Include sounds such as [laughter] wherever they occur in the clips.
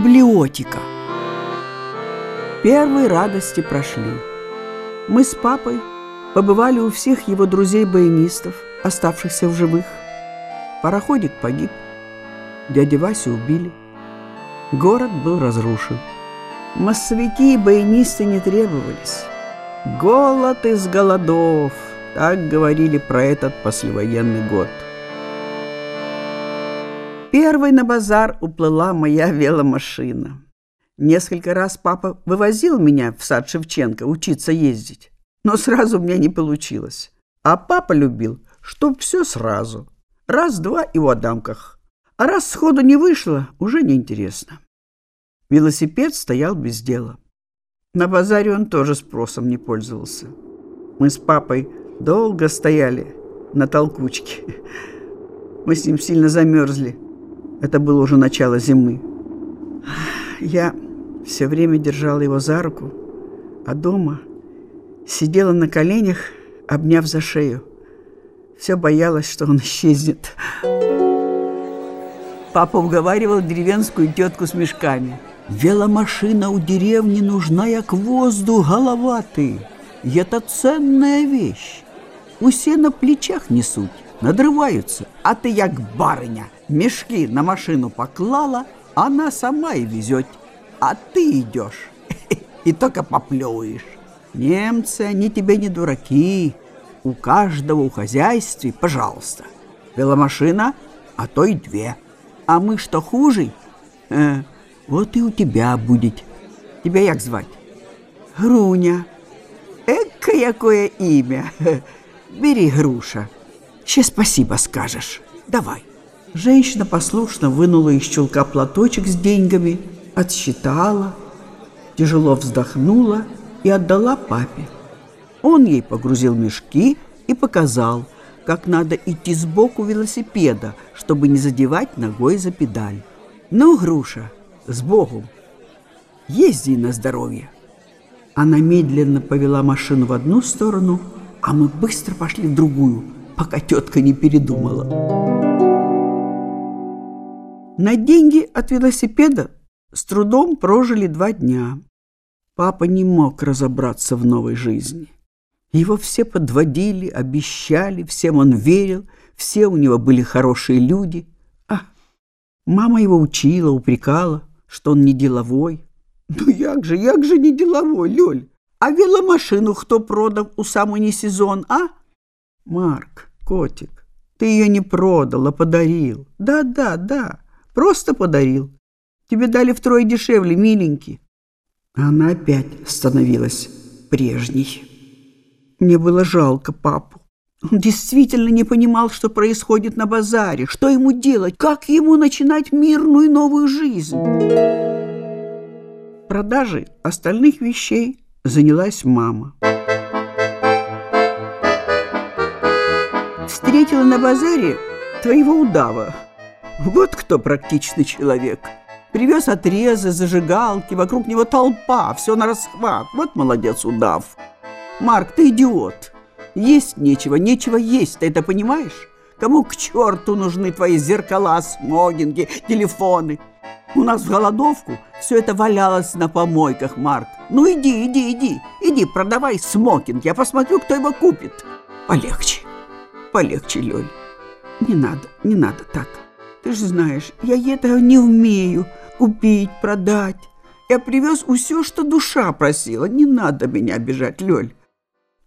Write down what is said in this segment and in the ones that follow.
библиотека. Первые радости прошли. Мы с папой побывали у всех его друзей-баянистов, оставшихся в живых. Пароходик погиб, дядя Васю убили. Город был разрушен. Массовики и баянисты не требовались. Голод из голодов, так говорили про этот послевоенный год. Первой на базар уплыла моя веломашина. Несколько раз папа вывозил меня в сад Шевченко учиться ездить, но сразу у меня не получилось. А папа любил, чтоб все сразу. Раз-два и в адамках. А раз сходу не вышло, уже неинтересно. Велосипед стоял без дела. На базаре он тоже спросом не пользовался. Мы с папой долго стояли на толкучке. [laughs] Мы с ним сильно замерзли. Это было уже начало зимы. Я все время держала его за руку, а дома сидела на коленях, обняв за шею. Все боялась, что он [laughs] исчезнет. Папа уговаривал деревенскую тетку с мешками. «Веломашина у деревни нужна, як воздух, голова ты. Это ценная вещь. Усе на плечах несут, надрываются, а ты, як барыня, мешки на машину поклала, она сама и везет, а ты идешь [laughs] и только поплевываешь. Немцы, они тебе не дураки. У каждого у хозяйстве, пожалуйста. Веломашина, а то и две. А мы что хуже? Э, вот и у тебя будет. Тебя як звать? Груня. Эка якое имя. [laughs] Бери, Груша. Ще спасибо скажешь. Давай. Женщина послушно вынула из чулка платочек с деньгами, отсчитала, тяжело вздохнула и отдала папе. Он ей погрузил мешки и показал, как надо идти сбоку велосипеда, чтобы не задевать ногой за педаль. «Ну, Груша, с Богом! Езди на здоровье!» Она медленно повела машину в одну сторону, а мы быстро пошли в другую, пока тетка не передумала. На деньги от велосипеда с трудом прожили два дня. Папа не мог разобраться в новой жизни. Его все подводили, обещали, всем он верил, все у него были хорошие люди. А мама его учила, упрекала, что он не деловой. Ну як же, як же не деловой, Лёль? А веломашину кто продал у самый не сезон, а? Марк, котик, ты ее не продал, а подарил. Да, да, да, просто подарил. Тебе дали втрое дешевле, миленький. Она опять становилась прежней. Мне было жалко папу. Он действительно не понимал, что происходит на базаре, что ему делать, как ему начинать мирную новую жизнь. Продажей остальных вещей занялась мама. Встретила на базаре твоего удава. Вот кто практичный человек. Привез отрезы, зажигалки, вокруг него толпа, все на расхват. Вот молодец удав. Марк, ты идиот. Есть нечего, нечего есть, ты это понимаешь? Кому к черту нужны твои зеркала, смогинги, телефоны? У нас в голодовку все это валялось на помойках, Марк. Ну иди, иди, иди, иди, продавай смокинг, я посмотрю, кто его купит. Полегче, полегче, Лёль. Не надо, не надо так. Ты же знаешь, я этого не умею купить, продать. Я привез все, что душа просила. Не надо меня обижать, Лёль.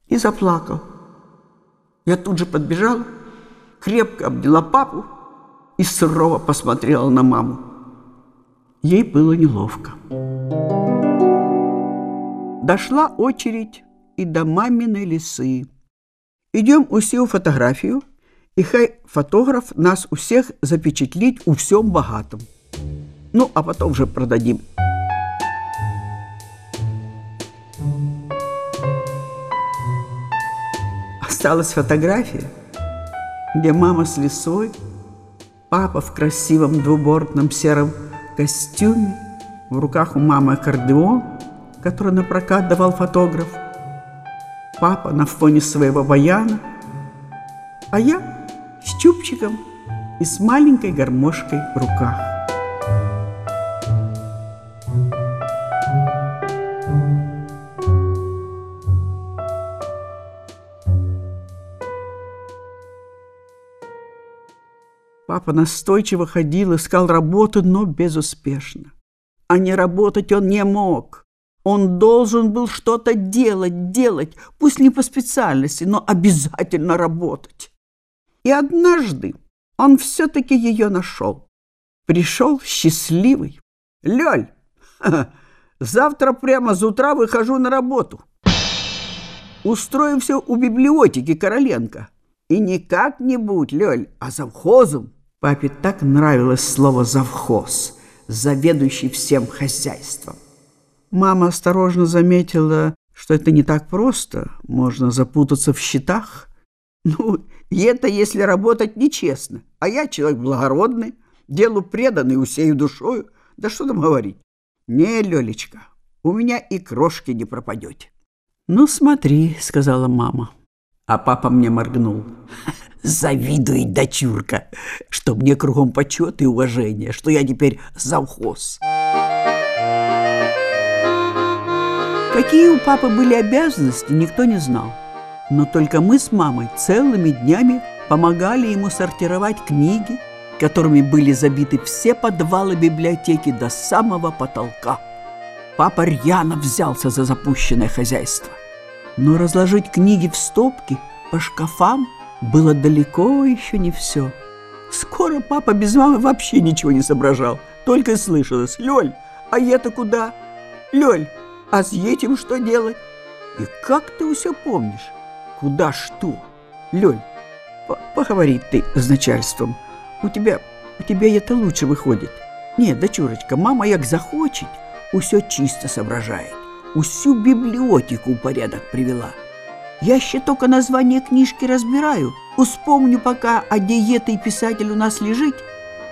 И заплакал. Я тут же подбежала, крепко обняла папу и сурово посмотрела на маму. Ей было неловко. Дошла очередь и до маминой лисы. Идем усе у фотографию, і хай фотограф нас усіх запечатлить у всем богатом. Ну, а потом вже продадим. Осталась фотография, где мама с лисой, папа в красивом двубортном сером костюме, в руках у мамы аккордеон, который на прокат давал фотограф, папа на фоне своего баяна, а я чубчиком и с маленькой гармошкой в руках. Папа настойчиво ходил, искал работу, но безуспешно. А не работать он не мог. Он должен был что-то делать, делать, пусть не по специальности, но обязательно работать. И однажды он все-таки ее нашел. Пришел счастливый. «Лёль, [laughs] завтра прямо с утра выхожу на работу. Устроимся у библиотеки Короленко. И не как-нибудь, Лёль, а завхозом». Папе так нравилось слово «завхоз», заведующий всем хозяйством. Мама осторожно заметила, что это не так просто, можно запутаться в счетах. Ну, и это если работать нечестно, а я человек благородный, делу преданный, усею душою. Да что там говорить? Не, Лёлечка, у меня и крошки не пропадете. Ну, смотри, сказала мама. А папа мне моргнул. [laughs] Завидует дочурка, что мне кругом почет и уважение, что я теперь завхоз. Какие у папы были обязанности, никто не знал. Но только мы с мамой целыми днями помогали ему сортировать книги, которыми были забиты все подвалы библиотеки до самого потолка. Папа рьяно взялся за запущенное хозяйство. Но разложить книги в стопки по шкафам было далеко еще не все. Скоро папа без мамы вообще ничего не соображал, только и слышалось «Лёль, а я-то куда? Лёль, а с этим что делать?» И как ты все помнишь? Куда что? Лёль, поговори ты с начальством. У тебя, у тебя это лучше выходит. Не, дочурочка, мама як захочет, усё чисто соображает. Усю библиотеку в порядок привела. Я еще только название книжки разбираю, успомню пока, а где этой писатель у нас лежит,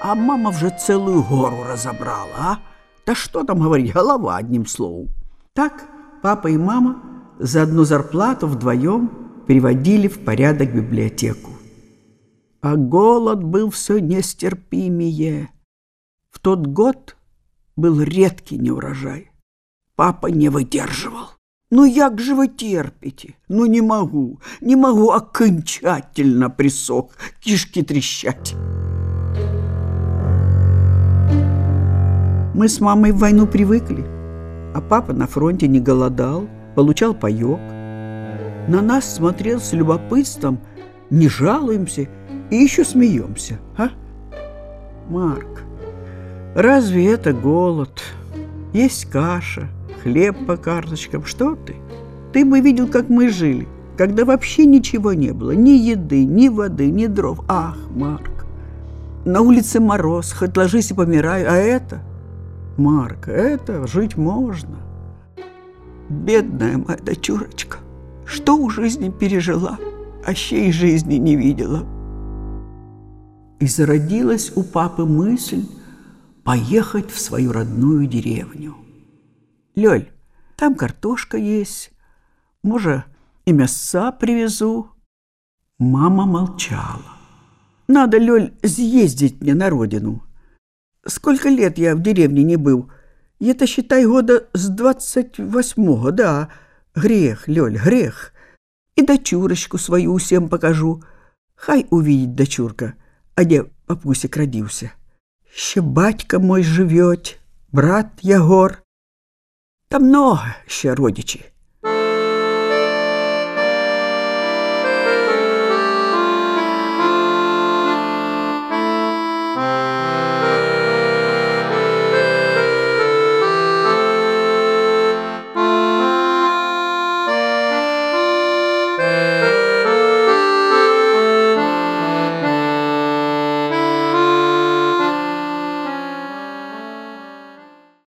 а мама уже целую гору разобрала, а? Да что там говорить, голова одним словом. Так папа и мама за одну зарплату вдвоем приводили в порядок библиотеку. А голод был все нестерпимее. В тот год был редкий неурожай. Папа не выдерживал. Ну як же вы терпите? Ну не могу, не могу окончательно присох, кишки трещать. Мы с мамой в войну привыкли, а папа на фронте не голодал, получал паёк. На нас смотрел с любопытством, не жалуемся и еще смеемся, а? Марк, разве это голод? Есть каша, хлеб по карточкам. Что ты? Ты бы видел, как мы жили, когда вообще ничего не было. Ни еды, ни воды, ни дров. Ах, Марк, на улице мороз, хоть ложись и помирай, а это... Марк, это жить можно. Бедная моя дочурочка, что у жизни пережила, а щей жизни не видела. И зародилась у папы мысль поехать в свою родную деревню. Лёль, там картошка есть, может, и мяса привезу. Мама молчала. Надо, Лёль, съездить мне на родину. Сколько лет я в деревне не был. Это, считай, года с двадцать восьмого, да. Грех, Лёль, грех. И дочурочку свою всем покажу. Хай увидит дочурка, а где папусик родился. Ще батька мой живет, брат Ягор. Та много ще родичі.